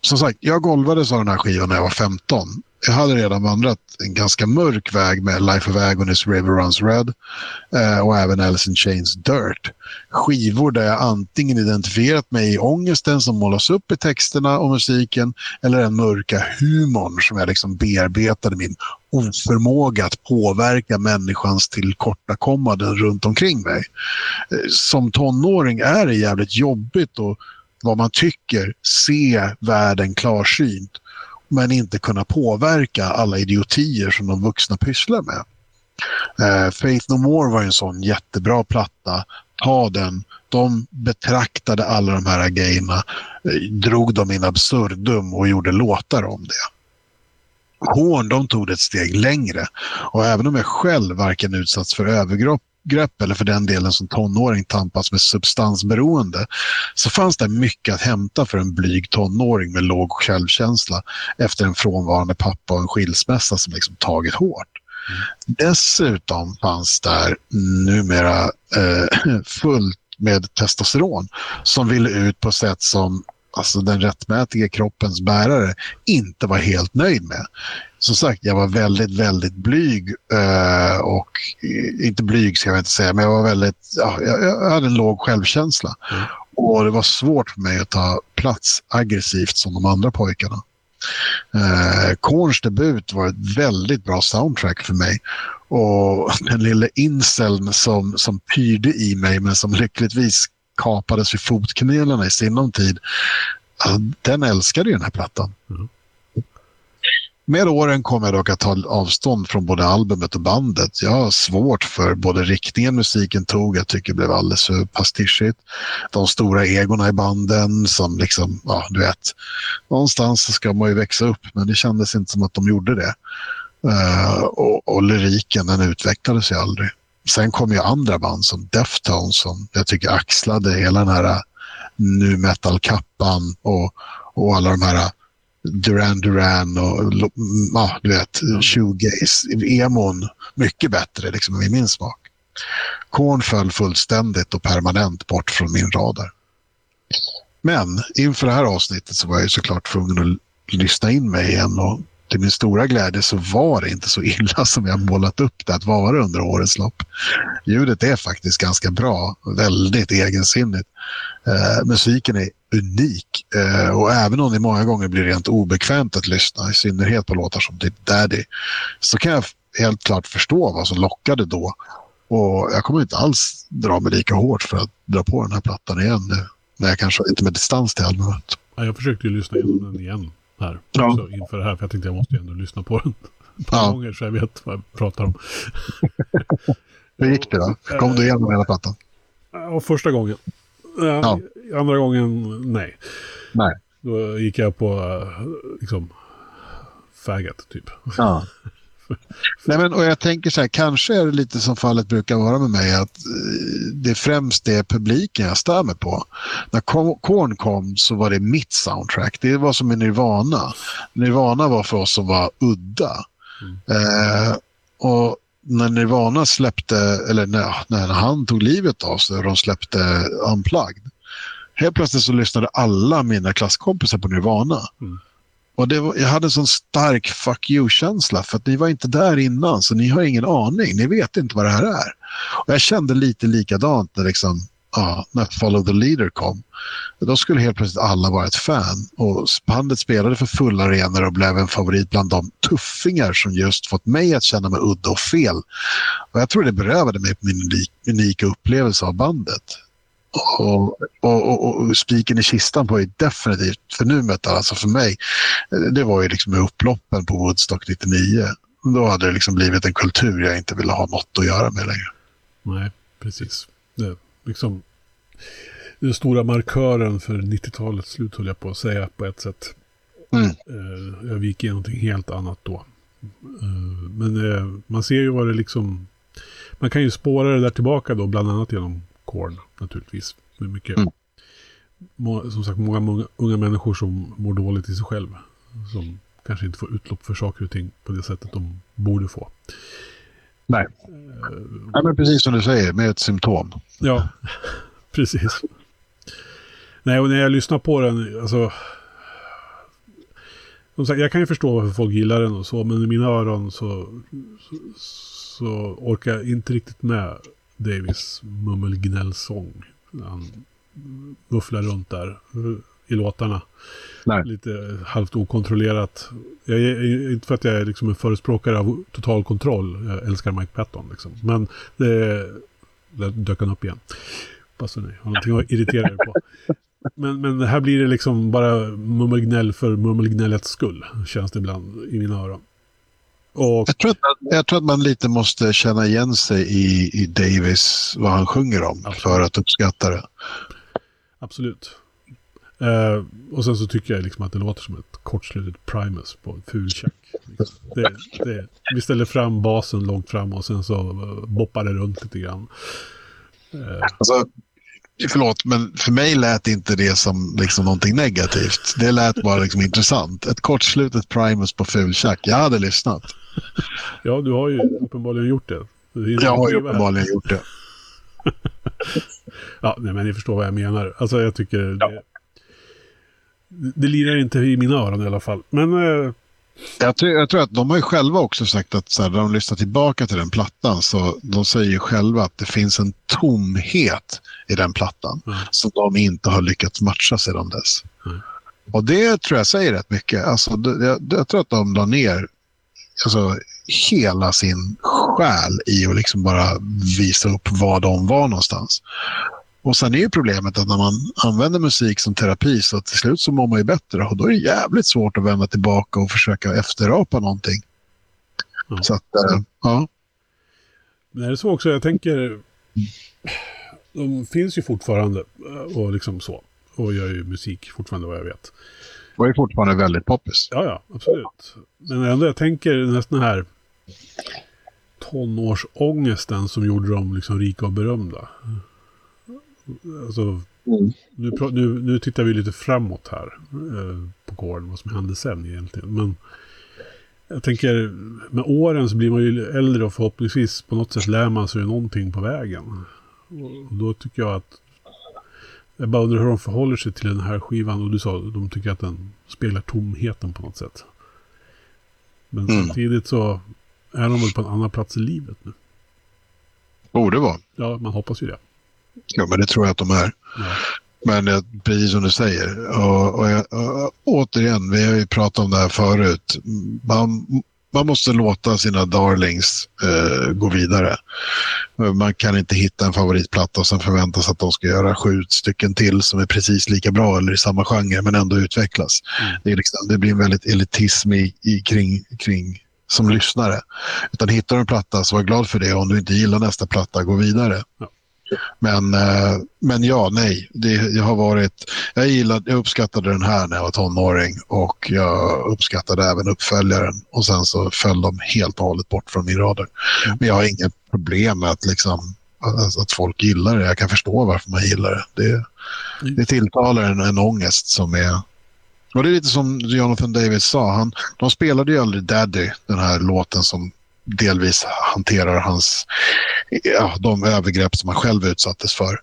som sagt, jag golvades av den här skivan när jag var 15. Jag hade redan vandrat en ganska mörk väg med Life of Agonist, River Runs Red eh, och även Alice in Chains Dirt. Skivor där jag antingen identifierat mig i ångesten som målas upp i texterna och musiken eller den mörka humorn som jag liksom bearbetade min oförmåga att påverka människans tillkortakommanden runt omkring mig. Eh, som tonåring är det jävligt jobbigt att vad man tycker, se världen klarsynt men inte kunna påverka alla idiotier som de vuxna pysslar med. Eh, Faith No More var en sån jättebra platta. Ta den. De betraktade alla de här grejerna, eh, drog dem in absurdum och gjorde låtar om det. Horn de tog det ett steg längre. Och även om jag själv varken utsatts för övergrepp grepp eller för den delen som tonåring tampas med substansberoende så fanns det mycket att hämta för en blyg tonåring med låg självkänsla efter en frånvarande pappa och en skilsmässa som liksom tagit hårt. Mm. Dessutom fanns där numera eh, fullt med testosteron som ville ut på sätt som alltså den rättmätiga kroppens bärare inte var helt nöjd med som sagt, jag var väldigt, väldigt blyg eh, och inte blyg ska jag inte säga, men jag var väldigt, ja, jag, hade en låg självkänsla. Mm. Och det var svårt för mig att ta plats aggressivt som de andra pojkarna. Eh, Korns debut var ett väldigt bra soundtrack för mig. Och den lilla inseln som, som pyrde i mig men som lyckligtvis kapades vid fotknölarna i sinom tid. Den älskade ju den här plattan. Mm. Med åren kom jag dock att ta avstånd från både albumet och bandet. Jag har svårt för både riktningen musiken tog, jag tycker det blev alldeles för pastischigt. De stora egorna i banden som liksom, ja du vet, någonstans ska man ju växa upp men det kändes inte som att de gjorde det. Uh, och, och lyriken den utvecklades ju aldrig. Sen kom ju andra band som Deftones som jag tycker axlade hela den här nu metal-kappan och, och alla de här Duran Duran och ja, du vet, shoegaze, emon mycket bättre liksom, i min smak. Korn föll fullständigt och permanent bort från min radar. Men inför det här avsnittet så var jag såklart tvungen att lyssna in mig igen och till min stora glädje så var det inte så illa som jag målat upp det att vara under årets lopp. Ljudet är faktiskt ganska bra, väldigt egensinnigt. Eh, musiken är unik eh, och även om det många gånger blir rent obekvämt att lyssna, i synnerhet på låtar som typ Daddy, så kan jag helt klart förstå vad som lockade då. Och jag kommer inte alls dra mig lika hårt för att dra på den här plattan igen nu, när jag kanske inte med distans till albumet. jag försökte ju lyssna igenom den igen här. Ja. Också inför det här, för jag tänkte jag måste ju ändå lyssna på den ett par ja. gånger så jag vet vad jag pratar om. Hur gick det då? Kom du igenom hela plattan? Ja, första gången. Ja. Andra gången, nej. Nej. Då gick jag på liksom faggot typ. Ja. Nej, men, och jag tänker så här, kanske är det lite som fallet brukar vara med mig att eh, det främst är publiken jag stör mig på. När Korn kom så var det mitt soundtrack. Det var som en Nirvana. Nirvana var för oss som var udda. Mm. Eh, och när Nirvana släppte, eller när, när han tog livet av sig och de släppte Unplugged. Helt plötsligt så lyssnade alla mina klasskompisar på Nirvana. Mm. Och det var, jag hade en sån stark fuck you-känsla för att ni var inte där innan så ni har ingen aning. Ni vet inte vad det här är. Och jag kände lite likadant när, liksom, ja, när Follow the Leader kom. Då skulle helt plötsligt alla vara ett fan och bandet spelade för fulla arenor och blev en favorit bland de tuffingar som just fått mig att känna mig udda och fel. Och jag tror det berövade mig på min unika upplevelse av bandet. Och, och, och, och spiken i kistan på är definitivt för nu metal, alltså för mig, det var ju liksom upploppen på Woodstock 99. Då hade det liksom blivit en kultur jag inte ville ha något att göra med längre. Nej, precis. Det, liksom, den stora markören för 90-talets slut höll jag på att säga på ett sätt. Mm. Eh, jag gick igenom någonting helt annat då. Eh, men eh, man ser ju vad det liksom... Man kan ju spåra det där tillbaka då, bland annat genom Korn naturligtvis. Är mycket, mm. som sagt, många, många unga människor som mår dåligt i sig själv. Som kanske inte får utlopp för saker och ting på det sättet de borde få. Nej, uh, Nej men precis som du säger, med ett symptom. Ja, precis. Nej, och när jag lyssnar på den, alltså... som sagt, jag kan ju förstå varför folk gillar den och så, men i mina öron så, så, så orkar jag inte riktigt med Davis mummelgnällsång. Han bufflar runt där i låtarna. Nej. Lite halvt okontrollerat. Jag är, inte för att jag är liksom en förespråkare av total kontroll. Jag älskar Mike Patton liksom. Men det, där dök han upp igen. Passar ni, har någonting att irritera er på. Men, men här blir det liksom bara mummelgnäll för mummelgnällets skull. Känns det ibland i mina öron. Och, Jag tror, att, jag tror att man lite måste känna igen sig i, i Davis, vad han sjunger om, Absolut. för att uppskatta det. absolut. Eh, och sen så tycker jag liksom att det låter som ett kortslutet Primus på en ful check. Liksom. Det, det, vi ställer fram basen långt fram och sen så eh, boppar det runt lite grann. Eh, Alltså, förlåt, men för mig lät inte det som liksom någonting negativt. Det lät bara liksom intressant. Ett kortslutet Primus på fulchack. Jag hade lyssnat. ja, du har ju uppenbarligen gjort det. Jag har ju uppenbarligen gjort det. Ja, nej, men ni förstår vad jag menar. Alltså jag tycker det, det lirar inte i mina öron i alla fall. Men eh, Jag tror, jag tror att de har ju själva också sagt att så här, när de lyssnar tillbaka till den plattan så de säger ju själva att det finns en tomhet i den plattan Mm. som de inte har lyckats matcha sedan dess. Mm. Och det tror jag säger rätt mycket. Alltså, det, jag, jag tror att de la ner alltså, hela sin själ i att liksom bara visa upp var de var någonstans. Och sen är ju problemet att när man använder musik som terapi så till slut så mår man ju bättre och då är det jävligt svårt att vända tillbaka och försöka efterapa någonting. Ja. Så att, eh, ja. Men är det så också, jag tänker... De finns ju fortfarande eh, och liksom så. Och gör ju musik fortfarande vad jag vet. Det är fortfarande väldigt poppis. Ja, ja, absolut. Men ändå, jag tänker nästan här tonårsångesten som gjorde dem liksom rika och berömda. Alltså, nu, pra- nu, nu tittar vi lite framåt här eh, på kåren, vad som hände sen egentligen. Men jag tänker, med åren så blir man ju äldre och förhoppningsvis på något sätt lär man sig någonting på vägen. Och då tycker jag att jag bara undrar hur de förhåller sig till den här skivan. Och du sa att de tycker att den speglar tomheten på något sätt. Men Mm. samtidigt så är de väl på en annan plats i livet nu. Borde vara. Ja, man hoppas ju det. Ja, men det tror jag att de är. Ja. Men eh, precis som du säger, och, och, jag- och, återigen, vi har ju pratat om det här förut. Man, man måste låta sina darlings eh, gå vidare. Man kan inte hitta en favoritplatta och sen förvänta sig att de ska göra sju stycken till som är precis lika bra eller i samma genre men ändå utvecklas. Mm. Det, liksom, det blir en väldigt elitism i, i, kring, kring som lyssnare. Utan hittar du en platta så var glad för det. Om du inte gillar nästa platta, gå vidare. Ja. Men, eh, men ja, nej. Det, jag, har varit, jag, gillade, jag uppskattade den här när jag var tonåring och jag uppskattade även uppföljaren. Och sen så föll de helt och hållet bort från min radar. Mm. Men jag har inget problem med att, liksom, att, att folk gillar det. Jag kan förstå varför man gillar det. Det, Mm. det tilltalar en, en ångest som är... Och det är lite som Jonathan Davis sa. Han, de spelade ju aldrig Daddy, den här låten som delvis hanterar hans, ja, de övergrepp som han själv utsattes för.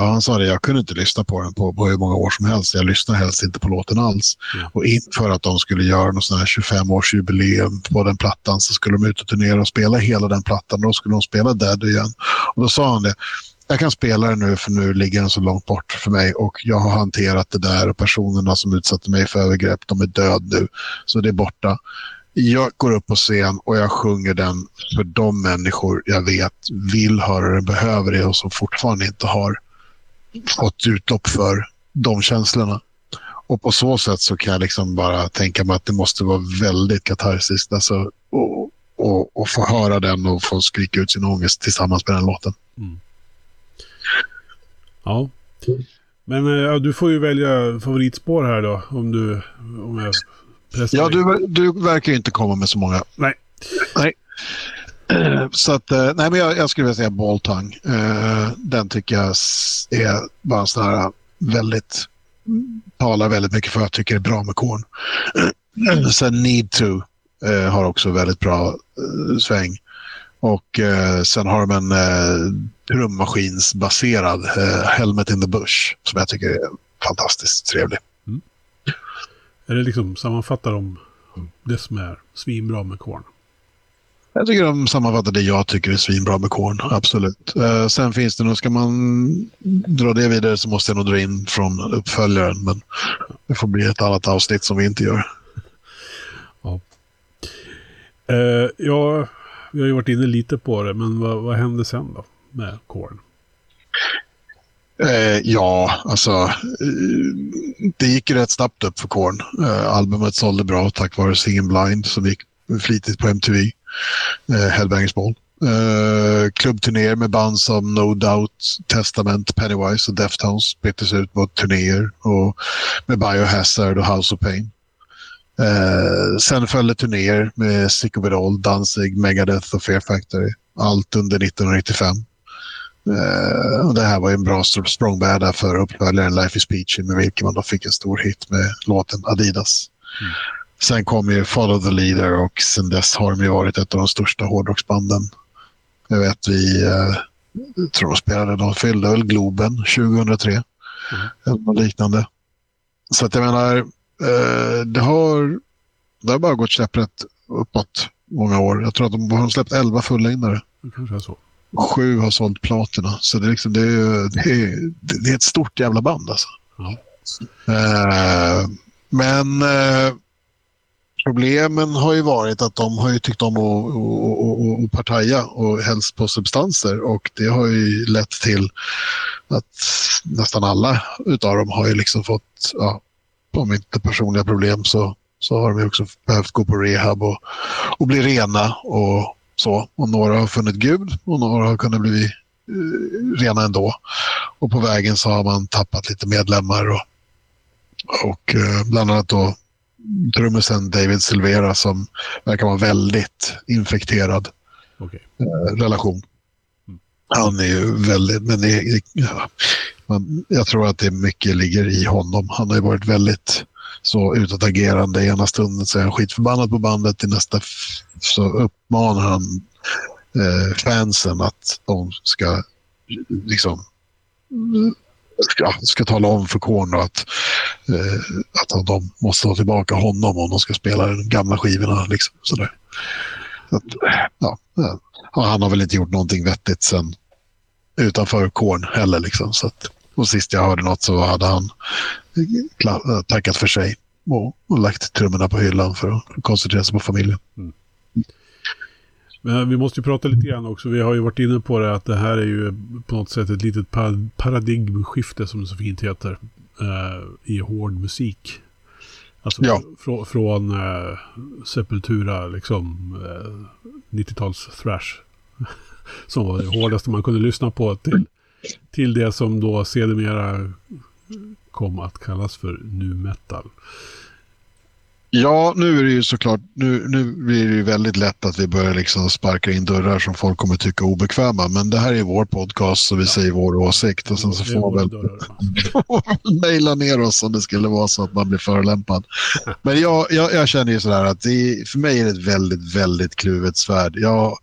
Och han sa det, jag kunde inte lyssna på den på, på hur många år som helst. Jag lyssnar helst inte på låten alls. Mm. Och inför att de skulle göra någon sån här 25-årsjubileum på den plattan så skulle de ut och turnera och spela hela den plattan. Då skulle de spela Daddy igen. Och då sa han det, jag kan spela den nu för nu ligger den så långt bort för mig och jag har hanterat det där och personerna som utsatte mig för övergrepp, de är död nu. Så det är borta. Jag går upp på scen och jag sjunger den för de människor jag vet vill höra den, behöver det och som fortfarande inte har fått utlopp för de känslorna. Och på så sätt så kan jag liksom bara tänka mig att det måste vara väldigt katarsiskt alltså, och, och, och få höra den och få skrika ut sin ångest tillsammans med den låten. Mm. Ja. Men eh, ja, du får ju välja favoritspår här då. Om du... Om jag Ja, du, du verkar ju inte komma med så många. Nej. Nej. Så att, eh, nej men jag, jag skulle vilja säga Balltang. Eh, Den tycker jag är bara en sån här väldigt, talar väldigt mycket för att jag tycker det är bra med korn. Sen Need To eh, har också väldigt bra sväng. Och sen har de en trummaskinsbaserad Helmet in the Bush som jag tycker är fantastiskt trevlig. Eller liksom sammanfattar de det som är svinbra med Korn? Jag tycker de sammanfattar det jag tycker är svinbra med Korn, absolut. Eh, sen finns det nog, ska man dra det vidare så måste jag nog dra in från uppföljaren. Men det får bli ett annat avsnitt som vi inte gör. Ja. Eh, ja, vi har ju varit inne lite på det, men vad, vad hände sen då med Korn? Eh, ja, alltså eh, det gick ju rätt snabbt upp för Korn. Eh, albumet sålde bra tack vare Singin' Blind som gick flitigt på MTV. Eh, Hellbangers Ball. Eh, klubbturnéer med band som No Doubt, Testament, Pennywise och Deftones byttes ut mot turnéer och med Biohazard och House of Pain. Eh, sen följde turnéer med Sick of It All, Danzig, Megadeth och Fear Factory. Allt under 1995. Uh, och det här var en bra språngbräda för uppföljaren Life is Peachy med vilken man då fick en stor hit med låten Adidas. Mm. Sen kom ju Follow the Leader och sen dess har de ju varit ett av de största hårdrocksbanden. Jag vet vi, jag tror de spelade, de fyllde väl Globen 2003. Mm. Eller något liknande. Så att jag menar, uh, det har, det har bara gått käpprätt uppåt många år. Jag tror att de har släppt 11 fullängdare. Det kanske är så sju har sålt platina. Så det är, liksom, det är, det är, det är ett stort jävla band alltså. Ja. Uh, men uh, problemen har ju varit att de har ju tyckt om att, att, att, partaja och helst på substanser och det har ju lett till att nästan alla utav dem har ju liksom fått, ja, om inte personliga problem så, så har de ju också behövt gå på rehab och, och bli rena och så. Och några har funnit Gud och några har kunnat bli eh, rena ändå. Och på vägen så har man tappat lite medlemmar och, och eh, bland annat då trummisen David Silvera som verkar vara väldigt infekterad okay. eh, relation. Mm. Han är ju väldigt, men det, ja, man, jag tror att det mycket ligger i honom. Han har ju varit väldigt så utåtagerande. Ena stunden så är han skitförbannad på bandet, i nästa så uppmanar han eh, fansen att de ska liksom ska, ska tala om för Korn att, eh, att de måste ta tillbaka honom om de ska spela de gamla skivorna. Liksom, sådär. Att, ja, han har väl inte gjort någonting vettigt sen utanför Korn heller. Liksom, så att, och sist jag hörde något så hade han tackat för sig och, och lagt trummorna på hyllan för att koncentrera sig på familjen. Mm. Men vi måste ju prata lite grann också. Vi har ju varit inne på det att det här är ju på något sätt ett litet paradigmskifte som det så fint heter. Eh, I hård musik. Alltså ja. fr från eh, Sepultura, liksom eh, 90-tals thrash. som var det hårdaste man kunde lyssna på till, till det som då sedermera kom att kallas för nu metal. Ja, nu är det ju såklart, nu, nu blir det ju väldigt lätt att vi börjar liksom sparka in dörrar som folk kommer tycka är obekväma. Men det här är vår podcast så vi ja. säger vår åsikt och sen så får man väl mejla ner oss om det skulle vara så att man blir förolämpad. Men jag, jag, jag känner ju sådär att det, för mig är det ett väldigt, väldigt kluvet svärd. Jag,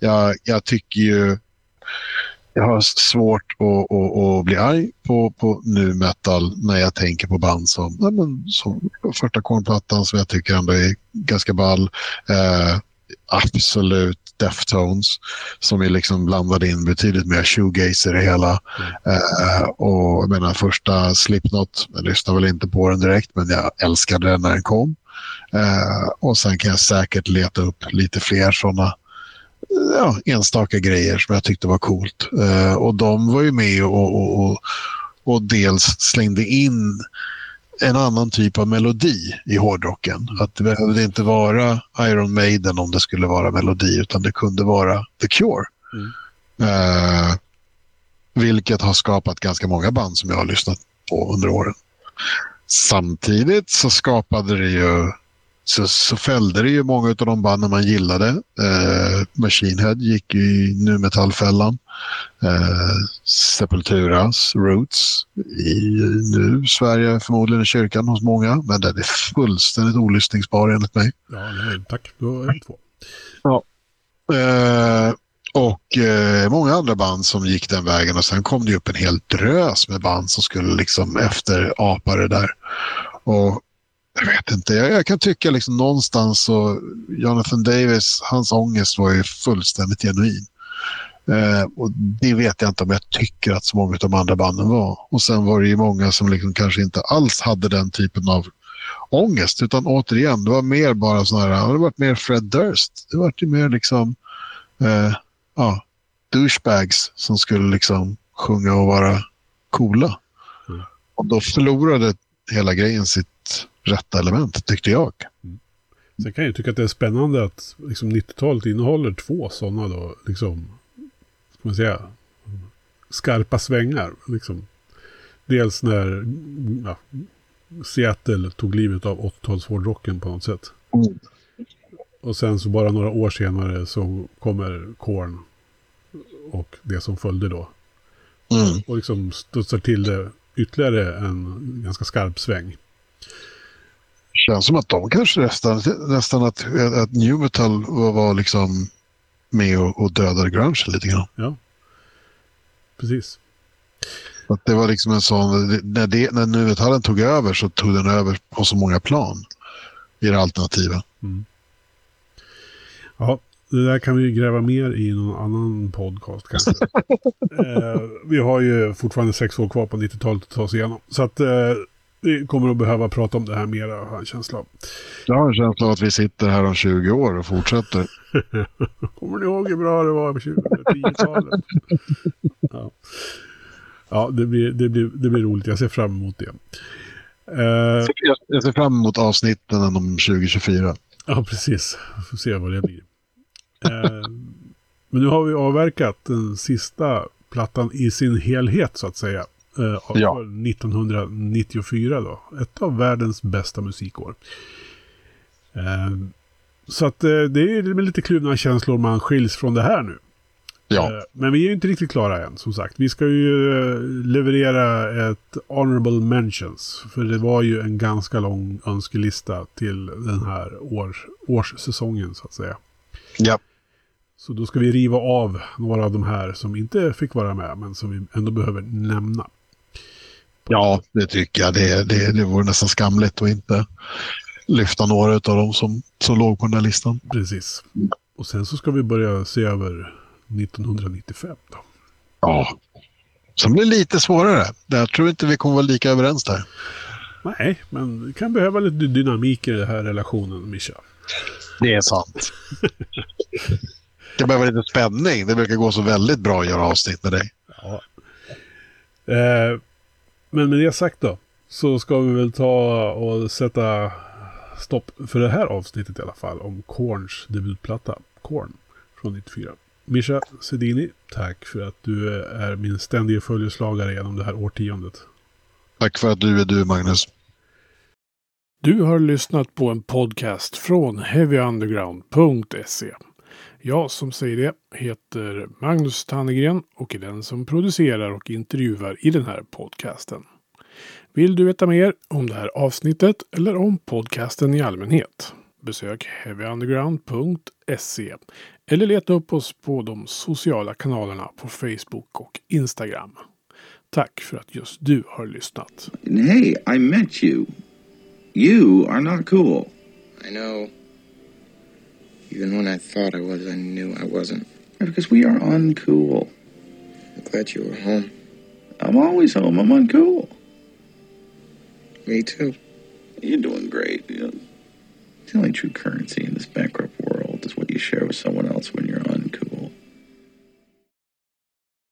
jag, jag tycker ju jag har svårt att, att, att, bli arg på, på nu metal när jag tänker på band som, nej men, som första kornplattan som jag tycker ändå är ganska ball. Eh, absolut Deftones som är liksom blandade in betydligt mer shoegazer i det hela. Mm. Eh, och jag menar första Slipknot, jag lyssnade väl inte på den direkt men jag älskade den när den kom. Eh, och sen kan jag säkert leta upp lite fler sådana ja, enstaka grejer som jag tyckte var coolt. Uh, och de var ju med och, och, och, och, dels slängde in en annan typ av melodi i hårdrocken. Att det behövde inte vara Iron Maiden om det skulle vara melodi utan det kunde vara The Cure. Mm. Uh, vilket har skapat ganska många band som jag har lyssnat på under åren. Samtidigt så skapade det ju så, så fällde det ju många av de banden man gillade. Eh, Machine Head gick i nu metallfällan. Eh, Sepulturas Roots i nu Sverige förmodligen i kyrkan hos många. Men den är fullständigt olyssningsbar enligt mig. Ja, nej, tack. Då är det två. Ja. Eh, och eh, många andra band som gick den vägen och sen kom det upp en hel drös med band som skulle liksom efter apa det där. Och jag vet inte. Jag, jag, kan tycka liksom någonstans så Jonathan Davis, hans ångest var ju fullständigt genuin. Eh, och det vet jag inte om jag tycker att så många av de andra banden var. Och sen var det ju många som liksom kanske inte alls hade den typen av ångest. Utan återigen, det var mer bara sådana här, det var mer Fred Durst. Det var ju mer liksom, eh, ja, douchebags som skulle liksom sjunga och vara coola. Mm. Och då förlorade hela grejen sitt rätta element, tyckte jag. Mm. Sen kan jag tycka att det är spännande att liksom, 90-talet innehåller två sådana då, liksom, ska man säga, skarpa svängar. Liksom. Dels när ja, Seattle tog livet av 80-talshårdrocken på något sätt. Mm. Och sen så bara några år senare så kommer Korn och det som följde då. Mm. Och liksom studsar till det ytterligare en ganska skarp sväng. Känns som att de kanske nästan, nästan att, att new metal var, var liksom med och, och dödade grunge lite grann. Ja, precis. Att det var liksom en sån, när, det, när nu metallen tog över så tog den över på så många plan i det alternativa. Mm. Ja, det där kan vi gräva mer i någon annan podcast kanske. eh, vi har ju fortfarande sex år kvar på 90-talet att ta oss igenom. Så att eh, vi kommer att behöva prata om det här mera, har jag en känsla av. Jag har en känsla av att vi sitter här om 20 år och fortsätter. kommer ni ihåg hur bra det var på 2010-talet? ja. ja, det blir, det, blir, det blir roligt. Jag ser fram emot det. Eh, jag ser fram emot avsnitten om 2024. Ja, precis. Får se vad det blir. Eh, men nu har vi avverkat den sista plattan i sin helhet så att säga. Eh, ja. 1994 då. Ett av världens bästa musikår. Eh, så att det är med lite kluvna känslor man skiljs från det här nu. Ja. Men vi är ju inte riktigt klara än, som sagt. Vi ska ju leverera ett honorable mentions. För det var ju en ganska lång önskelista till den här års, årssäsongen, så att säga. Ja. Så då ska vi riva av några av de här som inte fick vara med, men som vi ändå behöver nämna. Ja, det tycker jag. Det, det, det vore nästan skamligt att inte lyfta några av dem som, som låg på den här listan. Precis. Och sen så ska vi börja se över 1995 då. Ja, som blir lite svårare. Jag tror inte vi kommer vara lika överens där. Nej, men vi kan behöva lite dynamik i den här relationen, Mischa. Det är sant. Det behöver lite spänning. Det brukar gå så väldigt bra att göra avsnitt med dig. Ja. Eh, men med det sagt då. Så ska vi väl ta och sätta stopp för det här avsnittet i alla fall. Om Korns debutplatta. Korn från 94. Mischa Sedini, tack för att du är min ständiga följeslagare genom det här årtiondet. Tack för att du är du, Magnus. Du har lyssnat på en podcast från heavyunderground.se. Jag som säger det heter Magnus Tannegren och är den som producerar och intervjuar i den här podcasten. Vill du veta mer om det här avsnittet eller om podcasten i allmänhet? Besök heavyunderground.se eller leta upp oss på de sociala kanalerna på Facebook och Instagram. Tack för att just du har lyssnat. Hey, I met you. You are not cool. I know. Even when I thought I was, I knew I wasn't. Because we are uncool. I'm glad you were home. I'm always home. I'm uncool. Me too. You're doing great. You know, the only true currency in this bankrupt world is what you share with someone else when you're on.